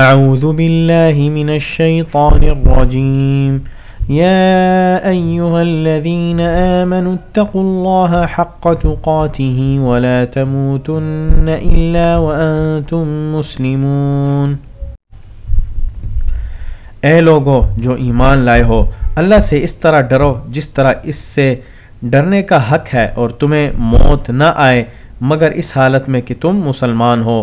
اعوذ باللہ من الشیطان الرجیم يا أيها الذين آمنوا اتقوا الله حق تقاته ولا تموتن إلا وأنتم مسلمون. اے لوگو، جو ایمان لائے ہو، اللہ سے اس طرح ڈرو جس طرح اس سے ڈرنے کا حق ہے اور تمہیں موت نہ آئے، مگر اس حالت میں کہ تم مسلمان ہو۔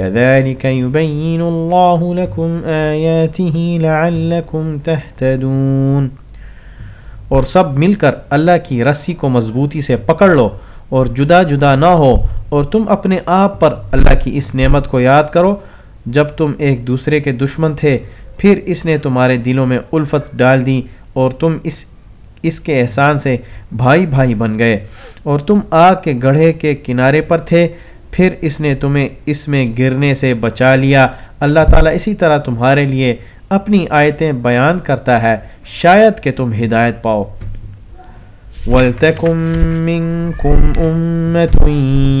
كذلك يبين الله لكم آياته لعلكم تهتدون. اور سب مل کر اللہ کی رسی کو مضبوطی سے پکڑ لو اور جدا جدا نہ ہو اور تم اپنے آپ پر اللہ کی اس نعمت کو یاد کرو۔ جب تم ایک دوسرے کے دشمن تھے، پھر اس نے تمہارے دلوں میں الفت ڈال دی اور تم اس اس کے احسان سے بھائی بھائی بن گئے۔ اور تم آگ کے گڑھے کے کنارے پر تھے پھر اس نے تمہیں اس میں گرنے سے بچا لیا۔ اللہ تعالیٰ اسی طرح تمہارے لیے اپنی آیتیں بیان کرتا ہے۔ شاید کہ تم ہدایت پاؤ۔ وَلْتَكُمْ مِنْكُمْ أُمَّةٌ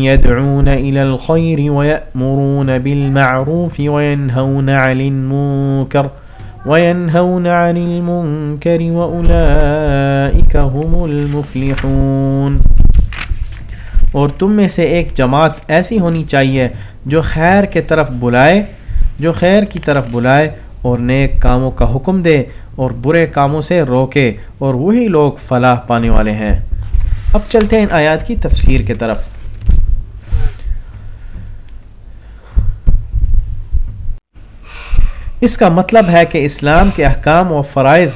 يَدْعُونَ إِلَى الْخَيْرِ وَيَأْمُرُونَ بِالْمَعْرُوفِ وَيَنْهَوْنَ عَلِ الْمُنْكَرِ وَيَنْهَوْنَ عَنِ الْمُنْكَرِ وَأُولَئِكَ هُمُ الْمُفْلِحُونَ اور تم میں سے ایک جماعت ایسی ہونی چاہیے جو خیر کے طرف بلائے، جو خیر کی طرف بلائے اور نیک کاموں کا حکم دے اور برے کاموں سے روکے اور وہی لوگ فلاح پانے والے ہیں۔ اب چلتے ہیں ان آیات کی تفسیر کے طرف۔ اس کا مطلب ہے کہ اسلام کے احکام و فرائض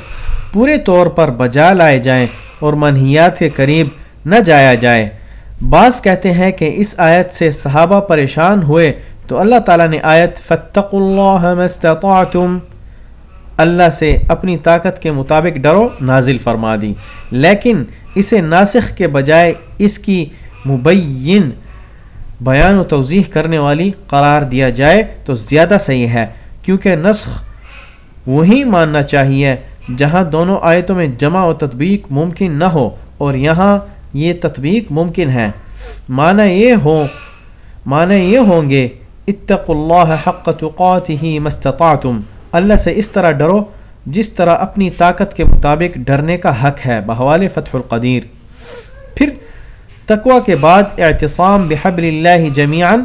پورے طور پر بجا لائے جائیں اور منحیات کے قریب نہ جایا جائے۔ بعض کہتے ہیں کہ اس آیت سے صحابہ پریشان ہوئے تو اللہ تعالیٰ نے آیت فتق اللہ مستطعتم اللہ سے اپنی طاقت کے مطابق ڈرو، نازل فرما دی۔ لیکن اسے ناسخ کے بجائے اس کی مبین بیان و توضیح کرنے والی قرار دیا جائے تو زیادہ صحیح ہے، کیونکہ نسخ وہی ماننا چاہیے جہاں دونوں آیتوں میں جمع و تطبیق ممکن نہ ہو اور یہاں یہ تطبیق ممکن ہے۔ معنی یہ ہو معنی یہ ہوں گے اتق اللہ حق تقاته مستطعتم اللہ سے اس طرح ڈرو جس طرح اپنی طاقت کے مطابق ڈرنے کا حق ہے، بحوال فتح القدیر۔ پھر تقوا کے بعد اعتصام بحبل اللہ جمیعا۔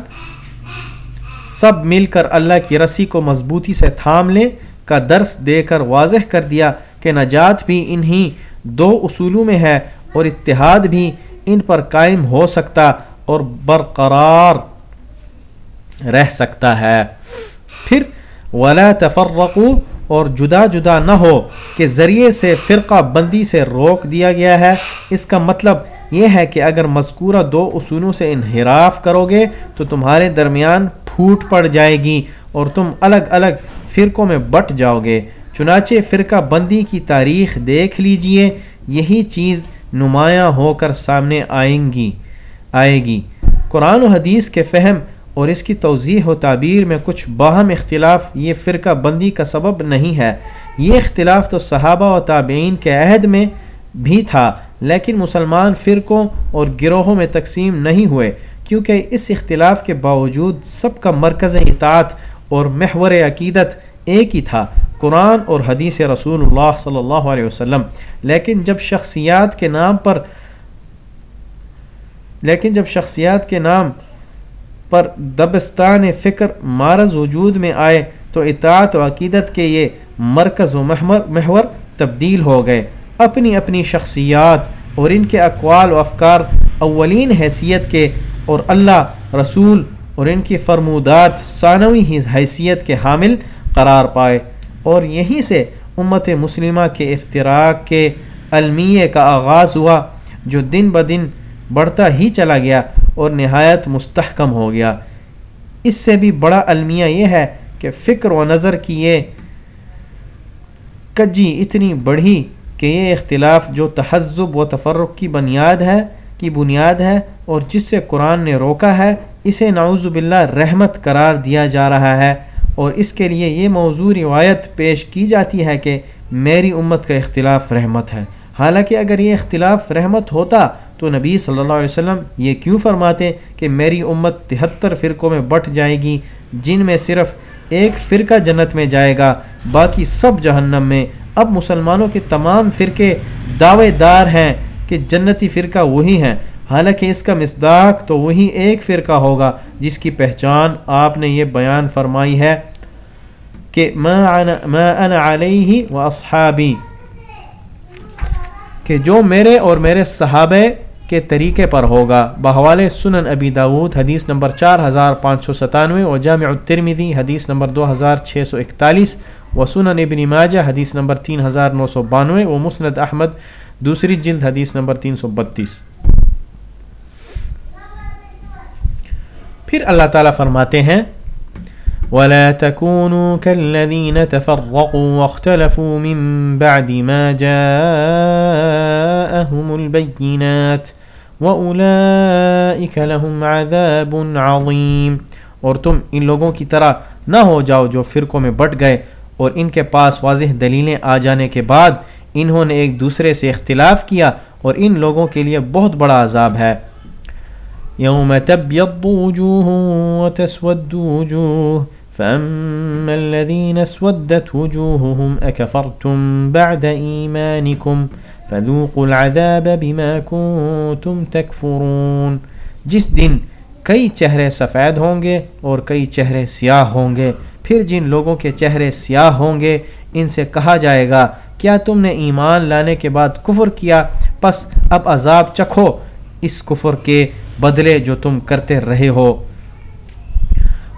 سب مل کر اللہ کی رسی کو مضبوطی سے تھام لیں کا درس دے کر واضح کر دیا کہ نجات بھی انہی دو اصولوں میں ہے۔ اور اتحاد بھی ان پر قائم ہو سکتا اور برقرار رہ سکتا ہے۔ پھر ولا تفرقو اور جدا جدا نہ ہو کہ ذریعے سے فرقہ بندی سے روک دیا گیا ہے۔ اس کا مطلب یہ ہے کہ اگر مذکورہ دو اصولوں سے انحراف کرو گے تو تمہارے درمیان پھوٹ پڑ جائے گی اور تم الگ الگ فرقوں میں بٹ جاؤ گے۔ چنانچہ فرقہ بندی کی تاریخ دیکھ لیجیے۔ یہی چیز نمایاں ہو کر سامنے آئیں گی آئے گی قرآن و حدیث کے فہم اور اس کی توضیح و تعبیر میں کچھ باہم اختلاف یہ فرقہ بندی کا سبب نہیں ہے۔ یہ اختلاف تو صحابہ و تابعین کے عہد میں بھی تھا، لیکن مسلمان فرقوں اور گروہوں میں تقسیم نہیں ہوئے، کیونکہ اس اختلاف کے باوجود سب کا مرکز اطاعت اور محور عقیدت ایک ہی تھا۔ قرآن اور حدیث رسول اللہ صلی اللہ علیہ وسلم۔ لیکن جب شخصیات کے نام پر، لیکن جب شخصیات کے نام پر دبستان فکر مارز وجود میں آئے، تو اطاعت و عقیدت کے یہ مرکز و محور محور تبدیل ہو گئے۔ اپنی اپنی شخصیات اور ان کے اقوال و افکار، اولین حیثیت کے اور اللہ، رسول اور ان کی فرمودات، ثانوی حیثیت کے حامل قرار پائے۔ اور یہیں سے امت مسلمہ کے افطراک کے المیہ کا آغاز ہوا، جو دن بدن بڑھتا ہی چلا گیا اور نہایت مستحکم ہو گیا۔ اس سے بھی بڑا المیہ یہ ہے کہ فکر و نظر کی یہ کجی اتنی بڑھی کہ یہ اختلاف جو تہذب و تفرق کی بنیاد ہے، کی بنیاد ہے اور جس سے قرآن نے روکا ہے، اسے نعوذ باللہ رحمت قرار دیا جا رہا ہے۔ اور اس کے لیے یہ موضوع روایت پیش کی جاتی ہے کہ میری امت کا اختلاف رحمت ہے۔ حالانکہ اگر یہ اختلاف رحمت ہوتا تو نبی صلی اللہ علیہ وسلم یہ کیوں فرماتے کہ میری امت تہتر فرقوں میں بٹ جائے گی، جن میں صرف ایک فرقہ جنت میں جائے گا، باقی سب جہنم میں۔ اب مسلمانوں کے تمام فرقے دعوے دار ہیں کہ جنتی فرقہ وہی ہیں۔ حالانکہ اس کا مصداق تو وہی ایک فرقہ ہوگا جس کی پہچان آپ نے یہ بیان فرمائی ہے کہ ما انا علیہ و اصحابی، کہ جو میرے اور میرے صحابے کے طریقے پر ہوگا۔ بحوال سنن ابی داود، حدیث نمبر چار ہزار پانچ سو ستانوے و جامع الترمذی، حدیث نمبر دو ہزار چھ سو اکتالیس و سنن ابن ماجہ، حدیث نمبر تین ہزار نو سو بانوے و مسند احمد، دوسری جلد، حدیث نمبر تین سو بتیس۔ پھر اللہ تعالیٰ فرماتے ہیں، ولا تكونوا كالذين تفرقوا واختلفوا من بعد ما جاءهم البينات وأولئك لهم عذاب عظيم۔ اور تم ان لوگوں کی طرح نہ ہو جاؤ جو فرقوں میں بٹ گئے، اور ان کے پاس واضح دلیلیں آ جانے کے بعد انہوں نے ایک دوسرے سے اختلاف کیا، اور ان لوگوں کے لیے بہت بڑا عذاب ہے۔ یوم تبیض وجوه وتسود وجوه، فأما الذين اسودت وجوههم أكفرتم بعد إيمانكم، فذوقوا العذاب بما كنتم تكفرون. جس دن کئی چہرے سفید ہوں گے اور کئی چہرے سیاہ ہوں گے، پھر جن لوگوں کے چہرے سیاہ ہوں گے، ان سے کہا جائے گا، کیا تم نے ایمان لانے کے بعد کفر کیا؟ پس اب عذاب چکھو اس کفر کے بدلے جو تم کرتے رہے ہو۔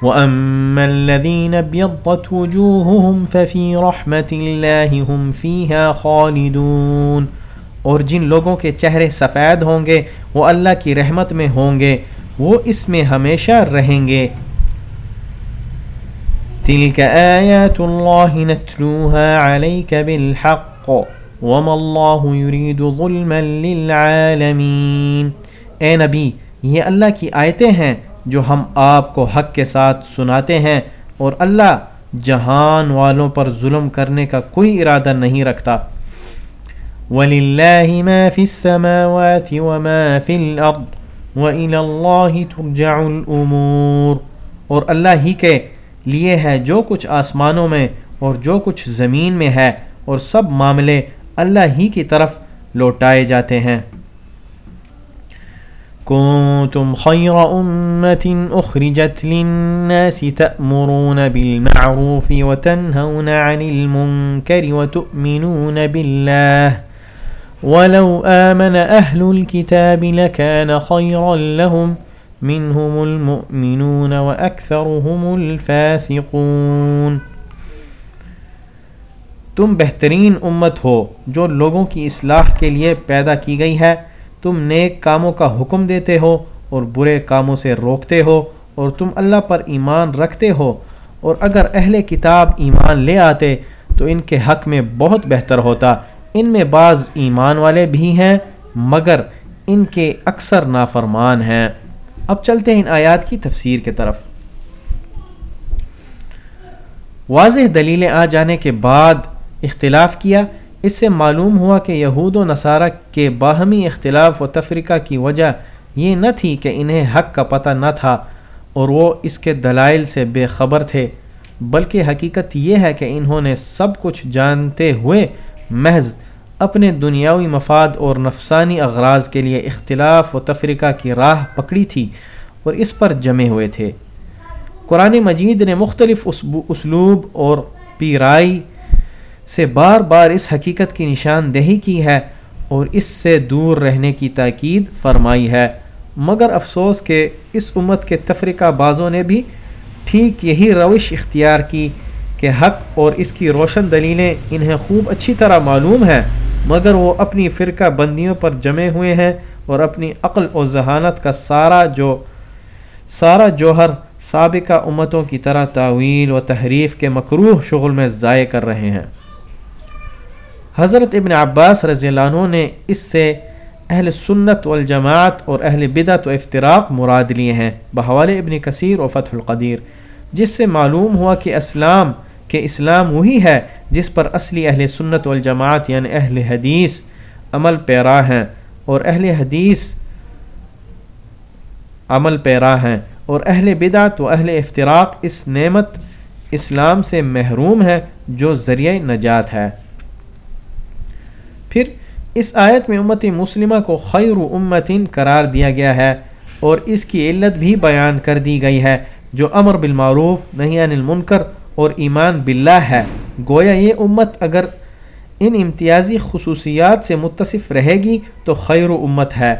وَأَمَّا الَّذِينَ بِيَضَّتْ وُجُوهُهُمْ فَفِي رَحْمَةِ اللَّهِ هُمْ فِيهَا خَالِدُونَ۔ اور جن لوگوں کے چہرے سفید ہوں گے، وہ اللہ کی رحمت میں ہوں گے، وہ اس میں ہمیشہ رہیں گے۔ تِلْكَ آيَاتُ اللَّهِ نَتْلُوهَا عَلَيْكَ بِالْحَقِّ وَمَا اللَّهُ يُرِيدُ ظُلْمًا لِلْعَالَمِينَ۔ اے نبی یہ اللہ کی آیتیں ہیں جو ہم آپ کو حق کے ساتھ سناتے ہیں اور اللہ جہان والوں پر ظلم کرنے کا کوئی ارادہ نہیں رکھتا۔ وَلِلَّهِ مَا فِي السَّمَاوَاتِ وَمَا فِي الْأَرْضِ وَإِلَى اللَّهِ تُرْجَعُ الْأُمُورِ۔ اور اللہ ہی کے لیے ہے جو کچھ آسمانوں میں اور جو کچھ زمین میں ہے اور سب معاملے اللہ ہی کی طرف لوٹائے جاتے ہیں۔ كنتم خير أمة أخرجت للناس تأمرون بالمعروف وتنهون عن المنكر وتؤمنون بالله ولو آمن أهل الكتاب لكان خيرا لهم منهم المؤمنون وأكثرهم الفاسقون تم بہترین امت ہو جو لوگوں کی اصلاح کے لیے پیدا کی گئی ہے تم نیک کاموں کا حکم دیتے ہو اور برے کاموں سے روکتے ہو اور تم اللہ پر ایمان رکھتے ہو اور اگر اہل کتاب ایمان لے آتے تو ان کے حق میں بہت بہتر ہوتا۔ ان میں بعض ایمان والے بھی ہیں، مگر ان کے اکثر نافرمان ہیں۔ اب چلتے ہیں ان آیات کی تفسیر کے طرف۔ واضح دلیلیں آ جانے کے بعد اختلاف کیا۔ اس سے معلوم ہوا کہ یہود و نصارہ کے باہمی اختلاف و تفریقہ کی وجہ یہ نہ تھی کہ انہیں حق کا پتہ نہ تھا اور وہ اس کے دلائل سے بے خبر تھے، بلکہ حقیقت یہ ہے کہ انہوں نے سب کچھ جانتے ہوئے محض اپنے دنیاوی مفاد اور نفسانی اغراض کے لیے اختلاف و تفریقہ کی راہ پکڑی تھی اور اس پر جمے ہوئے تھے۔ قرآن مجید نے مختلف اسلوب اور پیرائی سے بار بار اس حقیقت کی نشاندہی کی ہے اور اس سے دور رہنے کی تاکید فرمائی ہے۔ مگر افسوس کہ اس امت کے تفریقہ بازوں نے بھی ٹھیک یہی روش اختیار کی کہ حق اور اس کی روشن دلیلیں انہیں خوب اچھی طرح معلوم ہیں، مگر وہ اپنی فرقہ بندیوں پر جمے ہوئے ہیں اور اپنی عقل و ذہانت کا سارا جو، سارا جوہر سابقہ امتوں کی طرح تعویل و تحریف کے مقروح شغل میں ضائع کر رہے ہیں۔ حضرت ابن عباس رضی اللہ عنہ نے اس سے اہل سنت والجماعت اور اہل بدعت و افتراق مراد لیے ہیں، بحوال ابن کثیر و فتح القدیر۔ جس سے معلوم ہوا کہ اسلام کہ اسلام وہی ہے جس پر اصلی اہل سنت والجماعت یعنی اہل حدیث عمل پیرا ہیں اور اہل حدیث عمل پیرا ہیں اور اہل بدعت و اہل افتراق اس نعمت اسلام سے محروم ہے جو ذریعہ نجات ہے۔ پھر اس آیت میں امت مسلمہ کو خیر و امتن قرار دیا گیا ہے اور اس کی علت بھی بیان کر دی گئی ہے جو امر بالمعروف نہیں عن المنکر اور ایمان باللہ ہے۔ گویا یہ امت اگر ان امتیازی خصوصیات سے متصف رہے گی تو خیر و امت ہے۔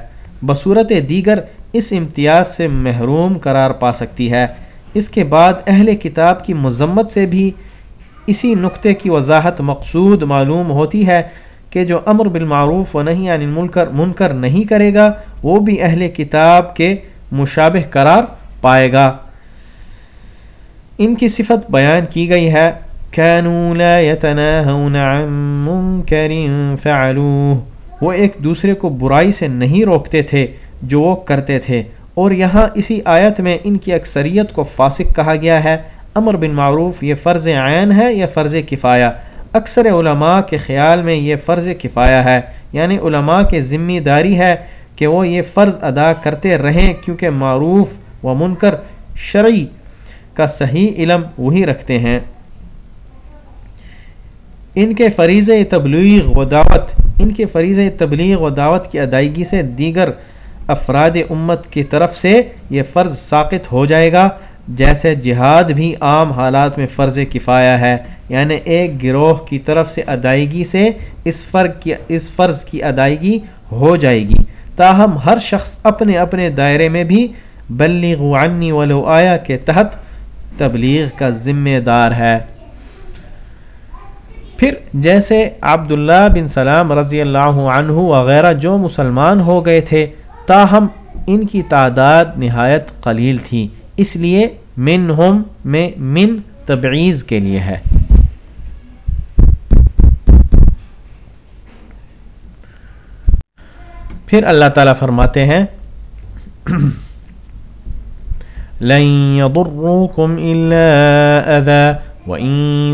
بصورت دیگر اس امتیاز سے محروم قرار پا سکتی ہے۔ اس کے بعد اہل کتاب کی مذمت سے بھی اسی نقطے کی وضاحت مقصود معلوم ہوتی ہے کہ جو امر بالمعروف و نہیں یعنی منکر منکر نہیں کرے گا، وہ بھی اہل کتاب کے مشابہ قرار پائے گا۔ ان کی صفت بیان کی گئی ہے لا يتناهون عن منكر فعلوه وہ ایک دوسرے کو برائی سے نہیں روکتے تھے جو وہ کرتے تھے۔ اور یہاں اسی آیت میں ان کی اکثریت کو فاسق کہا گیا ہے، امر بن معروف یہ فرض عین ہے یا فرض کفایہ۔ اکثر علماء کے خیال میں یہ فرض کفایہ ہے یعنی علماء کے ذمہ داری ہے کہ وہ یہ فرض ادا کرتے رہیں کیونکہ معروف و منکر شرعی کا صحیح علم وہی رکھتے ہیں۔ ان کے فریض تبلیغ و دعوت، ان کے فریض تبلیغ و دعوت کی ادائیگی سے دیگر افراد امت کی طرف سے یہ فرض ساقط ہو جائے گا، جیسے جہاد بھی عام حالات میں فرض کفایہ ہے۔ یعنی ایک گروہ کی طرف سے ادائیگی سے اس فرق کی اس فرض کی ادائیگی ہو جائے گی۔ تاہم، ہر شخص اپنے اپنے دائرے میں بھی بلغ عنی ولو آیا کے تحت تبلیغ کا ذمہ دار ہے۔ پھر جیسے عبداللہ بن سلام رضی اللہ عنہ وغیرہ جو مسلمان ہو گئے تھے، تاہم، ان کی تعداد نہایت قلیل تھی۔ اس لیے من ہم میں من تبعیض کے لیے ہے۔ پھر اللہ تعالیٰ فرماتے ہیں، لن يضروكم إلا أذى وإن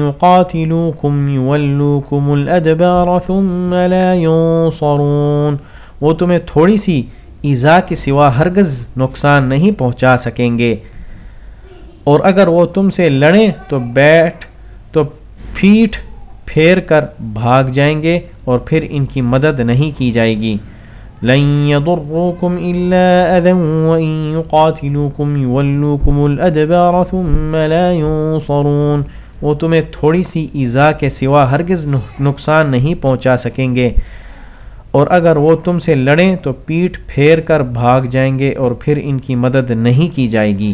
يقاتلوكم يولوكم الأدبار ثم لا ينصرون وہ تمہیں تھوڑی سی ایزا کے سوا ہرگز نقصان نہیں پہنچا سکیں گے۔ اور اگر وہ تم سے لڑیں تو بیٹھ، تو پھیٹ پھیر کر بھاگ جائیں گے اور پھر ان کی مدد نہیں کی جائے گی۔ لن يضروكم إلا أذى وإن يقاتلوكم يولوكم الأدبار ثم لا ينصرون۔ وہ تمہیں تھوڑی سی ایزا کے سوا ہرگز نقصان نہیں پہنچا سکیں گے۔ اور اگر وہ تم سے لڑیں تو پیٹ پھیر کر بھاگ جائیں گے اور پھر ان کی مدد نہیں کی جائے گی۔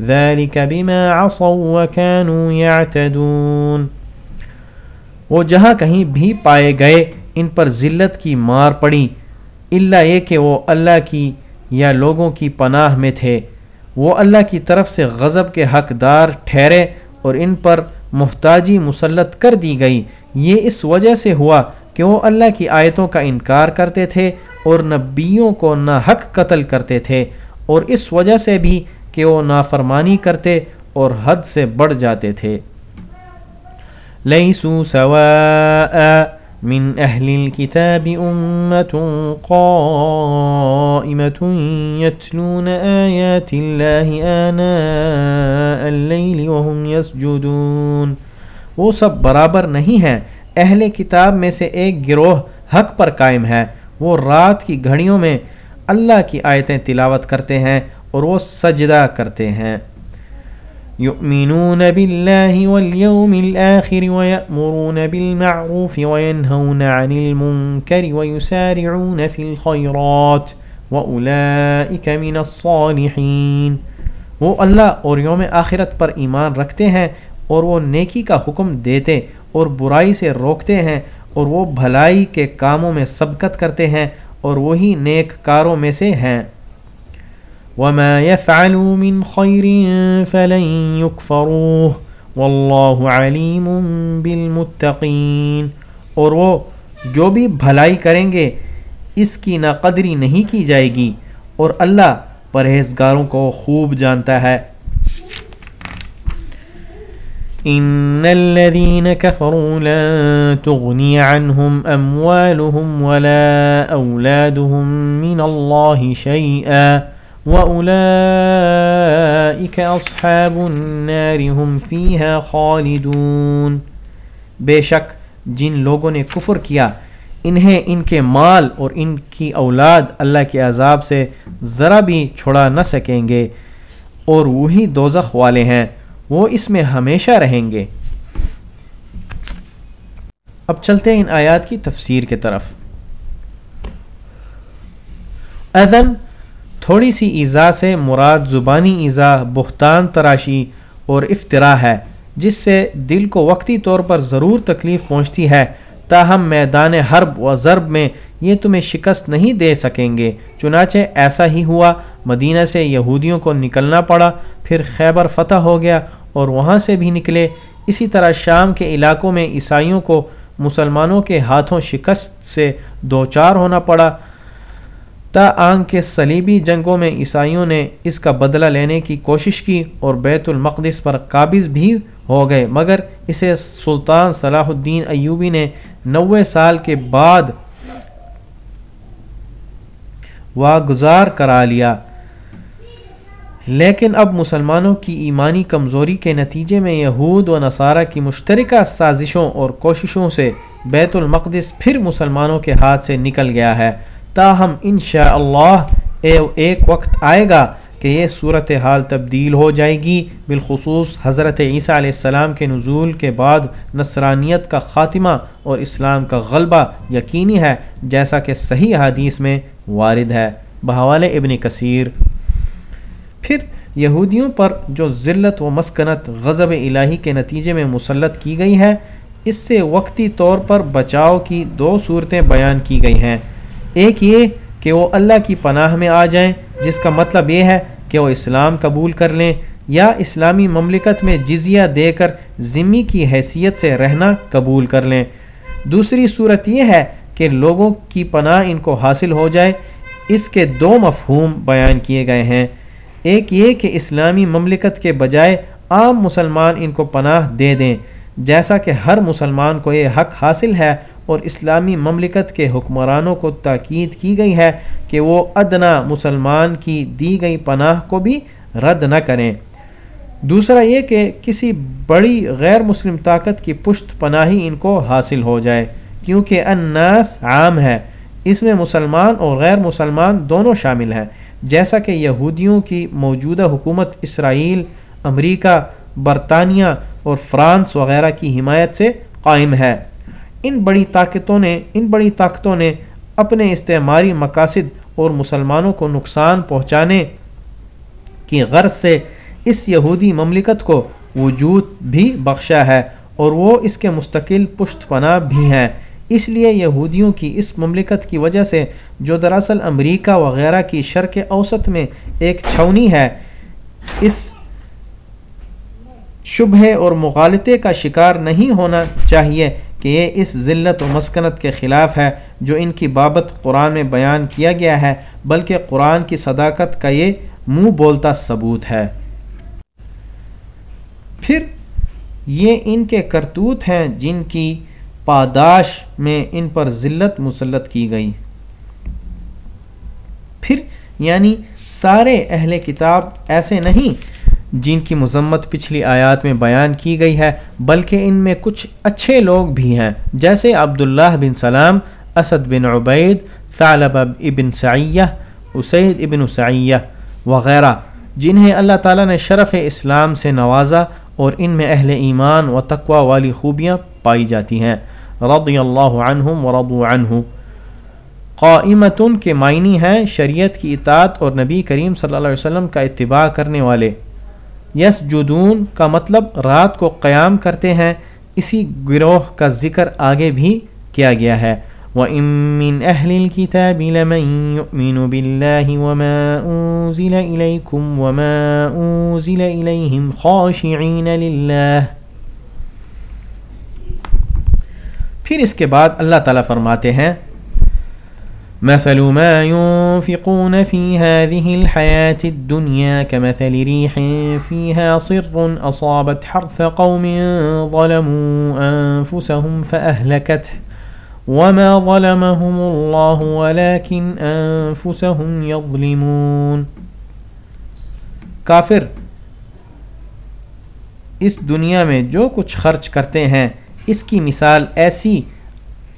ذلك بما عصوا وكانوا يعتدون۔ وہ جہاں کہیں بھی پائے گئے، ان پر ذلت کی مار پڑی۔ اللہ یہ کہ وہ اللہ کی یا لوگوں کی پناہ میں تھے۔ وہ اللہ کی طرف سے غضب کے حقدار ٹھہرے اور ان پر محتاجی مسلط کر دی گئی۔ یہ اس وجہ سے ہوا کہ وہ اللہ کی آیتوں کا انکار کرتے تھے اور نبیوں کو نہ حق قتل کرتے تھے۔ اور اس وجہ سے بھی کہ وہ نافرمانی کرتے اور حد سے بڑھ جاتے تھے۔ لیسو سواء من اہل الكتاب امت قائمت یتلون آیات اللہ آناء اللیل وهم یسجدون۔ وہ سب برابر نہیں ہیں۔ اہل کتاب میں سے ایک گروہ حق پر قائم ہے۔ وہ رات کی گھڑیوں میں اللہ کی آیتیں تلاوت کرتے ہیں اور وہ سجدہ کرتے ہیں۔ يؤمنون بالله واليوم الآخر ويأمرون بالمعروف وينهون عن المنكر ويسارعون في الخيرات وأولئك من الصالحين وہ اللہ اور یوم آخرت پر ایمان رکھتے ہیں اور وہ نیکی کا حکم دیتے اور برائی سے روکتے ہیں اور وہ بھلائی کے کاموں میں سبقت کرتے ہیں اور وہی نیک کاروں میں سے ہیں۔ وما يفعلوا من خير فلن يكفروه والله عليم بالمتقين اور وہ جو بھی بھلائی کریں گے، اس کی ناقدری نہیں کی جائے گی اور اللہ پرہیزگاروں کو خوب جانتا ہے۔ ان الذين كفروا لا تغني عنهم اموالهم ولا اولادهم من الله شيئا وَأُولَئِكَ أَصْحَابُ النَّارِ هُمْ فِيهَا خَالِدُونَ بے شک جن لوگوں نے کفر کیا، انہیں ان کے مال اور ان کی اولاد اللہ کے عذاب سے ذرا بھی چھڑا نہ سکیں گے اور وہی دوزخ والے ہیں، وہ اس میں ہمیشہ رہیں گے۔ اب چلتے ہیں ان آیات کی تفسیر کے طرف۔ اذن تھوڑی سی ایزا سے مراد زبانی ایزا بہتان تراشی اور افطرا ہے، جس سے دل کو وقتی طور پر ضرور تکلیف پہنچتی ہے۔ تاہم، میدان حرب و ضرب میں یہ تمہیں شکست نہیں دے سکیں گے۔ چنانچہ ایسا ہی ہوا، مدینہ سے یہودیوں کو نکلنا پڑا، پھر خیبر فتح ہو گیا اور وہاں سے بھی نکلے۔ اسی طرح شام کے علاقوں میں عیسائیوں کو مسلمانوں کے ہاتھوں شکست سے دو چار ہونا پڑا۔ تا آنگ کے صلیبی جنگوں میں عیسائیوں نے اس کا بدلہ لینے کی کوشش کی اور بیت المقدس پر قابض بھی ہو گئے، مگر اسے سلطان صلاح الدین ایوبی نے نوے سال کے بعد واگزار کرا لیا۔ لیکن اب مسلمانوں کی ایمانی کمزوری کے نتیجے میں یہود و نصارہ کی مشترکہ سازشوں اور کوششوں سے بیت المقدس پھر مسلمانوں کے ہاتھ سے نکل گیا ہے۔ تاہم انشاءاللہ اللہ ایک وقت آئے گا کہ یہ صورت حال تبدیل ہو جائے گی، بالخصوص حضرت عیسیٰ علیہ السلام کے نزول کے بعد نصرانیت کا خاتمہ اور اسلام کا غلبہ یقینی ہے، جیسا کہ صحیح حدیث میں وارد ہے۔ بحوال ابن کثیر۔ پھر یہودیوں پر جو ذلت و مسکنت غضب الہی کے نتیجے میں مسلط کی گئی ہے، اس سے وقتی طور پر بچاؤ کی دو صورتیں بیان کی گئی ہیں۔ ایک یہ کہ وہ اللہ کی پناہ میں آ جائیں، جس کا مطلب یہ ہے کہ وہ اسلام قبول کر لیں یا اسلامی مملکت میں جزیہ دے کر ذمی کی حیثیت سے رہنا قبول کر لیں۔ دوسری صورت یہ ہے کہ لوگوں کی پناہ ان کو حاصل ہو جائے۔ اس کے دو مفہوم بیان کیے گئے ہیں۔ ایک یہ کہ اسلامی مملکت کے بجائے عام مسلمان ان کو پناہ دے دیں۔ جیسا کہ ہر مسلمان کو یہ حق حاصل ہے اور اسلامی مملکت کے حکمرانوں کو تاکید کی گئی ہے کہ وہ ادنا مسلمان کی دی گئی پناہ کو بھی رد نہ کریں۔ دوسرا یہ کہ کسی بڑی غیر مسلم طاقت کی پشت پناہی ان کو حاصل ہو جائے، کیونکہ الناس عام ہے اس میں مسلمان اور غیر مسلمان دونوں شامل ہیں۔ جیسا کہ یہودیوں کی موجودہ حکومت اسرائیل، امریکہ، برطانیہ اور فرانس وغیرہ کی حمایت سے قائم ہے۔ ان بڑی طاقتوں نے، ان بڑی طاقتوں نے اپنے استعماری مقاصد اور مسلمانوں کو نقصان پہنچانے کی غرض سے اس یہودی مملکت کو وجود بھی بخشا ہے اور وہ اس کے مستقل پشت پناہ بھی ہیں۔ اس لیے یہودیوں کی اس مملکت کی وجہ سے جو دراصل امریکہ وغیرہ کی شرک اوسط میں ایک چھونی ہے، اس شبہ اور مغالطے کا شکار نہیں ہونا چاہیے۔ کہ یہ اس ذلت و مسکنت کے خلاف ہے جو ان کی بابت قرآن میں بیان کیا گیا ہے، بلکہ قرآن کی صداقت کا یہ منہ بولتا ثبوت ہے۔ پھر یہ ان کے کرتوت ہیں جن کی پاداش میں ان پر ذلت مسلط کی گئی۔ پھر یعنی سارے اہل کتاب ایسے نہیں جن کی مذمت پچھلی آیات میں بیان کی گئی ہے، بلکہ ان میں کچھ اچھے لوگ بھی ہیں، جیسے عبداللہ بن سلام، اسد بن عبید، ثعلب ابن سعیہ، اسید ابن سعیہ وغیرہ، جنہیں اللہ تعالیٰ نے شرف اسلام سے نوازا اور ان میں اہل ایمان و تقوی والی خوبیاں پائی جاتی ہیں۔ رضی اللہ عنہم و رضو عنہ۔ قائمتن کے معنی ہیں شریعت کی اطاعت اور نبی کریم صلی اللہ علیہ وسلم کا اتباع کرنے والے۔ یس جدون کا مطلب رات کو قیام کرتے ہیں، اسی گروہ کا ذکر آگے بھی کیا گیا ہے۔ وَإِن مِّنْ أَهْلِ الْكِتَابِ لَمَن يُؤْمِنُ بِاللَّهِ وَمَا أُنزِلَ إِلَيْكُمْ وَمَا أُنزِلَ إِلَيْهِمْ خَاشِعِينَ لِلَّهِ۔ پھر اس کے بعد اللہ تعالیٰ فرماتے ہیں مثل ما ينفقون في هذه الحياة الدنيا كمثل ريح فيها صر أصابت حرث قوم ظلموا أنفسهم فأهلكته وما ظلمهم الله ولكن أنفسهم يظلمون کافر، اس دنیا میں جو کچھ خرچ کرتے ہیں، اس کی مثال ایسی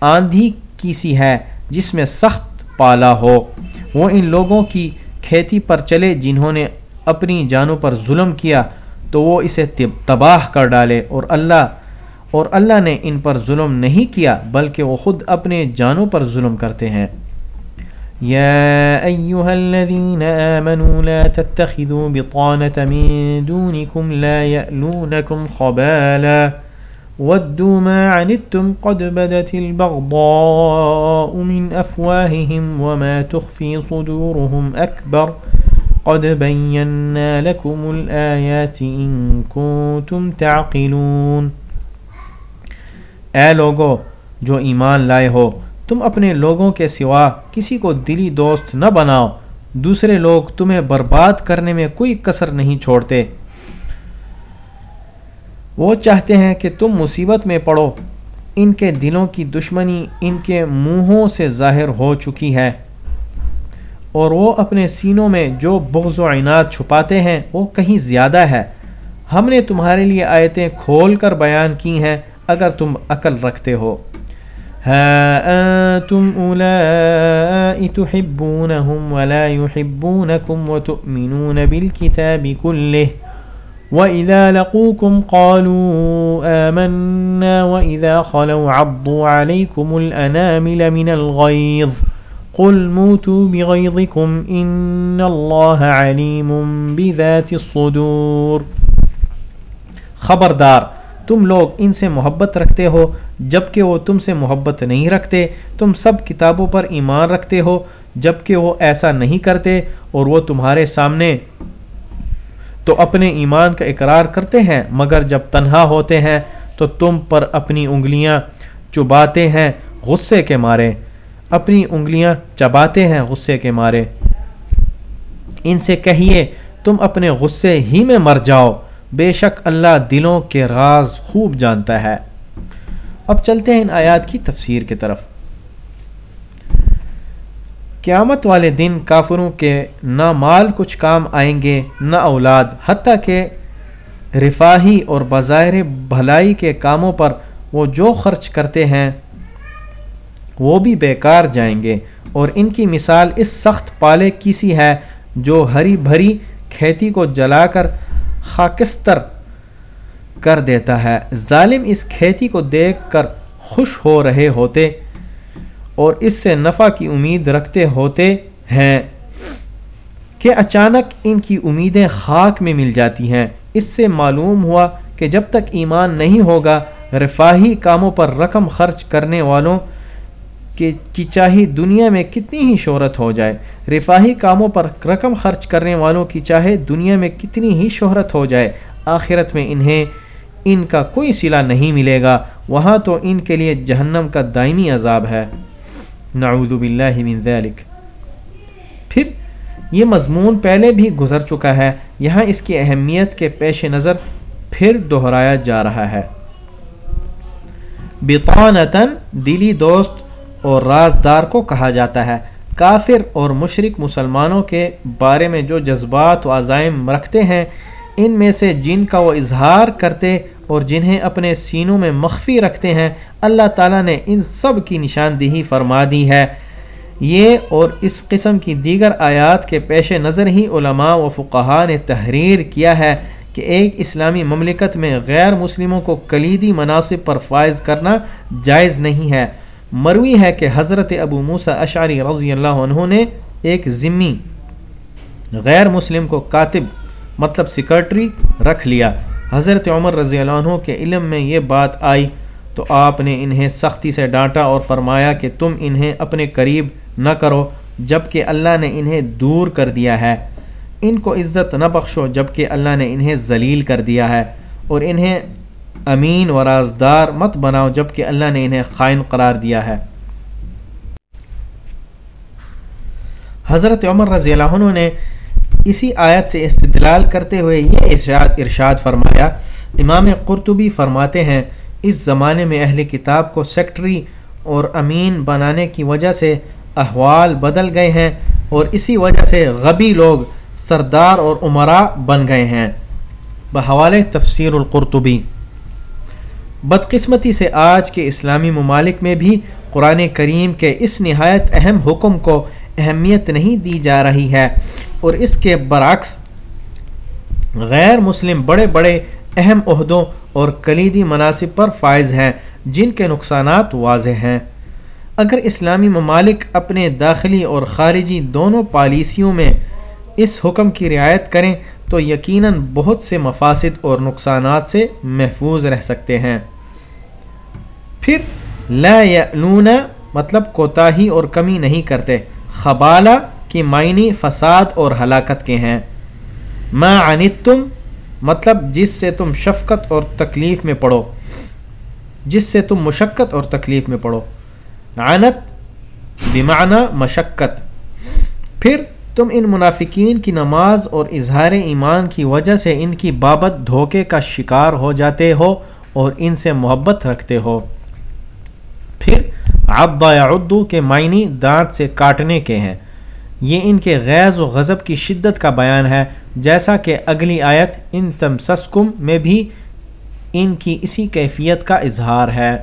آندھی کی سی ہے جس میں سخت پالا ہو۔ وہ ان لوگوں کی کھیتی پر چلے جنہوں نے اپنی جانوں پر ظلم کیا، تو وہ اسے تباہ کر ڈالے اور اللہ اور اللہ نے ان پر ظلم نہیں کیا، بلکہ وہ خود اپنے جانوں پر ظلم کرتے ہیں۔ الذين لا تتخذوا من دونكم لا يألونكم خبالا۔ ودوا ما عنتم قد بدت البغضاء من أفواههم وما تخفي صدورهم أكبر قد بينا لكم الآيات إن كنتم تعقلون۔ اے لوگو، جو ایمان لائے ہو، تم اپنے لوگوں کے سوا کسی کو دلی دوست نہ بناؤ۔ دوسرے لوگ تمہیں برباد کرنے میں کوئی کسر نہیں چھوڑتے۔ وہ چاہتے ہیں کہ تم مصیبت میں پڑو۔ ان کے دلوں کی دشمنی ان کے منہوں سے ظاہر ہو چکی ہے۔ اور وہ اپنے سینوں میں جو بغض و عناد چھپاتے ہیں، وہ کہیں زیادہ ہے۔ ہم نے تمہارے لیے آیتیں کھول کر بیان کی ہیں، اگر تم عقل رکھتے ہو۔ تم تحبونهم ولا يحبونكم وتؤمنون بالكتاب كله وَإِذَا لَقُوكُمْ قَالُوا آمَنَّا وَإِذَا خَلَوْا عَضُّوا عَلَيْكُمُ الْأَنَامِلَ مِنَ الْغَيْظِ قُلْ مُوتُوا بِغَيْظِكُمْ إِنَّ اللَّهَ عَلِيمٌ بِذَاتِ الصُّدُورِ خبردار، تم لوگ ان سے محبت رکھتے ہو، جبکہ وہ تم سے محبت نہیں رکھتے، تم سب کتابوں پر ایمان رکھتے ہو، جبکہ وہ ایسا نہیں کرتے اور وہ تمہارے سامنے تو اپنے ایمان کا اقرار کرتے ہیں، مگر جب تنہا ہوتے ہیں تو تم پر اپنی انگلیاں چباتے ہیں غصے کے مارے۔ اپنی انگلیاں چباتے ہیں غصے کے مارے۔ ان سے کہیے، تم اپنے غصے ہی میں مر جاؤ۔ بے شک اللہ دلوں کے راز خوب جانتا ہے۔ اب چلتے ہیں ان آیات کی تفسیر کی طرف۔ قیامت والے دن کافروں کے نہ مال کچھ کام آئیں گے، نہ اولاد، حتیٰ کہ رفاہی اور بظاہر بھلائی کے کاموں پر وہ جو خرچ کرتے ہیں، وہ بھی بیکار جائیں گے۔ اور ان کی مثال اس سخت پالے کی سی ہے جو ہری بھری کھیتی کو جلا کر خاکستر کر دیتا ہے؟ ظالم اس کھیتی کو دیکھ کر خوش ہو رہے ہوتے اور اس سے نفع کی امید رکھتے ہوتے ہیں کہ اچانک ان کی امیدیں خاک میں مل جاتی ہیں۔ اس سے معلوم ہوا کہ جب تک ایمان نہیں ہوگا، رفاہی کاموں پر رقم خرچ کرنے والوں کی چاہی دنیا میں کتنی ہی شہرت ہو جائے۔ رفاہی کاموں پر رقم خرچ کرنے والوں کی چاہے دنیا میں کتنی ہی شہرت ہو جائے، آخرت میں انہیں ان کا کوئی صلہ نہیں ملے گا۔ وہاں تو ان کے لیے جہنم کا دائمی عذاب ہے۔ نعوذ باللہ من ذلك پھر یہ مضمون پہلے بھی گزر چکا ہے، یہاں اس کی اہمیت کے پیش نظر پھر دہرایا جا رہا ہے۔ بطانتاً دلی دوست اور رازدار کو کہا جاتا ہے، کافر اور مشرق مسلمانوں کے بارے میں جو جذبات و عزائم رکھتے ہیں، ان میں سے جن کا وہ اظہار کرتے اور جنہیں اپنے سینوں میں مخفی رکھتے ہیں اللہ تعالیٰ نے ان سب کی نشاندہی فرما دی ہے۔ یہ اور اس قسم کی دیگر آیات کے پیش نظر ہی علماء و فقہا نے تحریر کیا ہے کہ ایک اسلامی مملکت میں غیر مسلموں کو کلیدی مناسب پر فائز کرنا جائز نہیں ہے۔ مروی ہے کہ حضرت ابو موسا اشعری رضی اللہ عنہ نے ایک ذمی غیر مسلم کو کاتب مطلب سیکرٹری رکھ لیا۔ حضرت عمر رضی اللہ عنہ کے علم میں یہ بات آئی۔ تو آپ نے انہیں سختی سے ڈانٹا اور فرمایا کہ تم انہیں اپنے قریب نہ کرو جبکہ اللہ نے انہیں دور کر دیا ہے۔ ان کو عزت نہ بخشو جبکہ اللہ نے انہیں ذلیل کر دیا ہے۔ اور انہیں امین و رازدار مت بناؤ جبکہ اللہ نے انہیں خائن قرار دیا ہے۔ حضرت عمر رضی اللہ عنہ نے اسی آیت سے استدلال کرتے ہوئے یہ ارشاد ارشاد فرمایا، امام قرطبی فرماتے ہیں اس زمانے میں اہل کتاب کو سیکٹری اور امین بنانے کی وجہ سے احوال بدل گئے ہیں اور اسی وجہ سے غبی لوگ سردار اور عمرا بن گئے ہیں۔ بحوال تفسیر القرطبی۔ بدقسمتی سے آج کے اسلامی ممالک میں بھی قرآن کریم کے اس نہایت اہم حکم کو اہمیت نہیں دی جا رہی ہے اور اس کے برعکس غیر مسلم بڑے بڑے اہم عہدوں اور کلیدی مناسب پر فائز ہیں، جن کے نقصانات واضح ہیں۔ اگر اسلامی ممالک اپنے داخلی اور خارجی دونوں پالیسیوں میں اس حکم کی رعایت کریں، تو یقیناً بہت سے مفاصد اور نقصانات سے محفوظ رہ سکتے ہیں۔ پھر، لا یعلون مطلب کوتاہی اور کمی نہیں کرتے۔ خبالہ کی معنی فساد اور ہلاکت کے ہیں۔ ما عنتم مطلب جس سے تم شفقت اور تکلیف میں پڑھو جس سے تم مشقت اور تکلیف میں پڑھو عنت بمعنی مشقت۔ پھر تم ان منافقین کی نماز اور اظہار ایمان کی وجہ سے ان کی بابت دھوکے کا شکار ہو جاتے ہو اور ان سے محبت رکھتے ہو۔ پھر عبا اردو کے معنی دانت سے کاٹنے کے ہیں۔ یہ ان کے غیظ و غضب کی شدت کا بیان ہے، جیسا کہ اگلی آیت، ان تمسسکم میں بھی ان کی اسی کیفیت کا اظہار ہے۔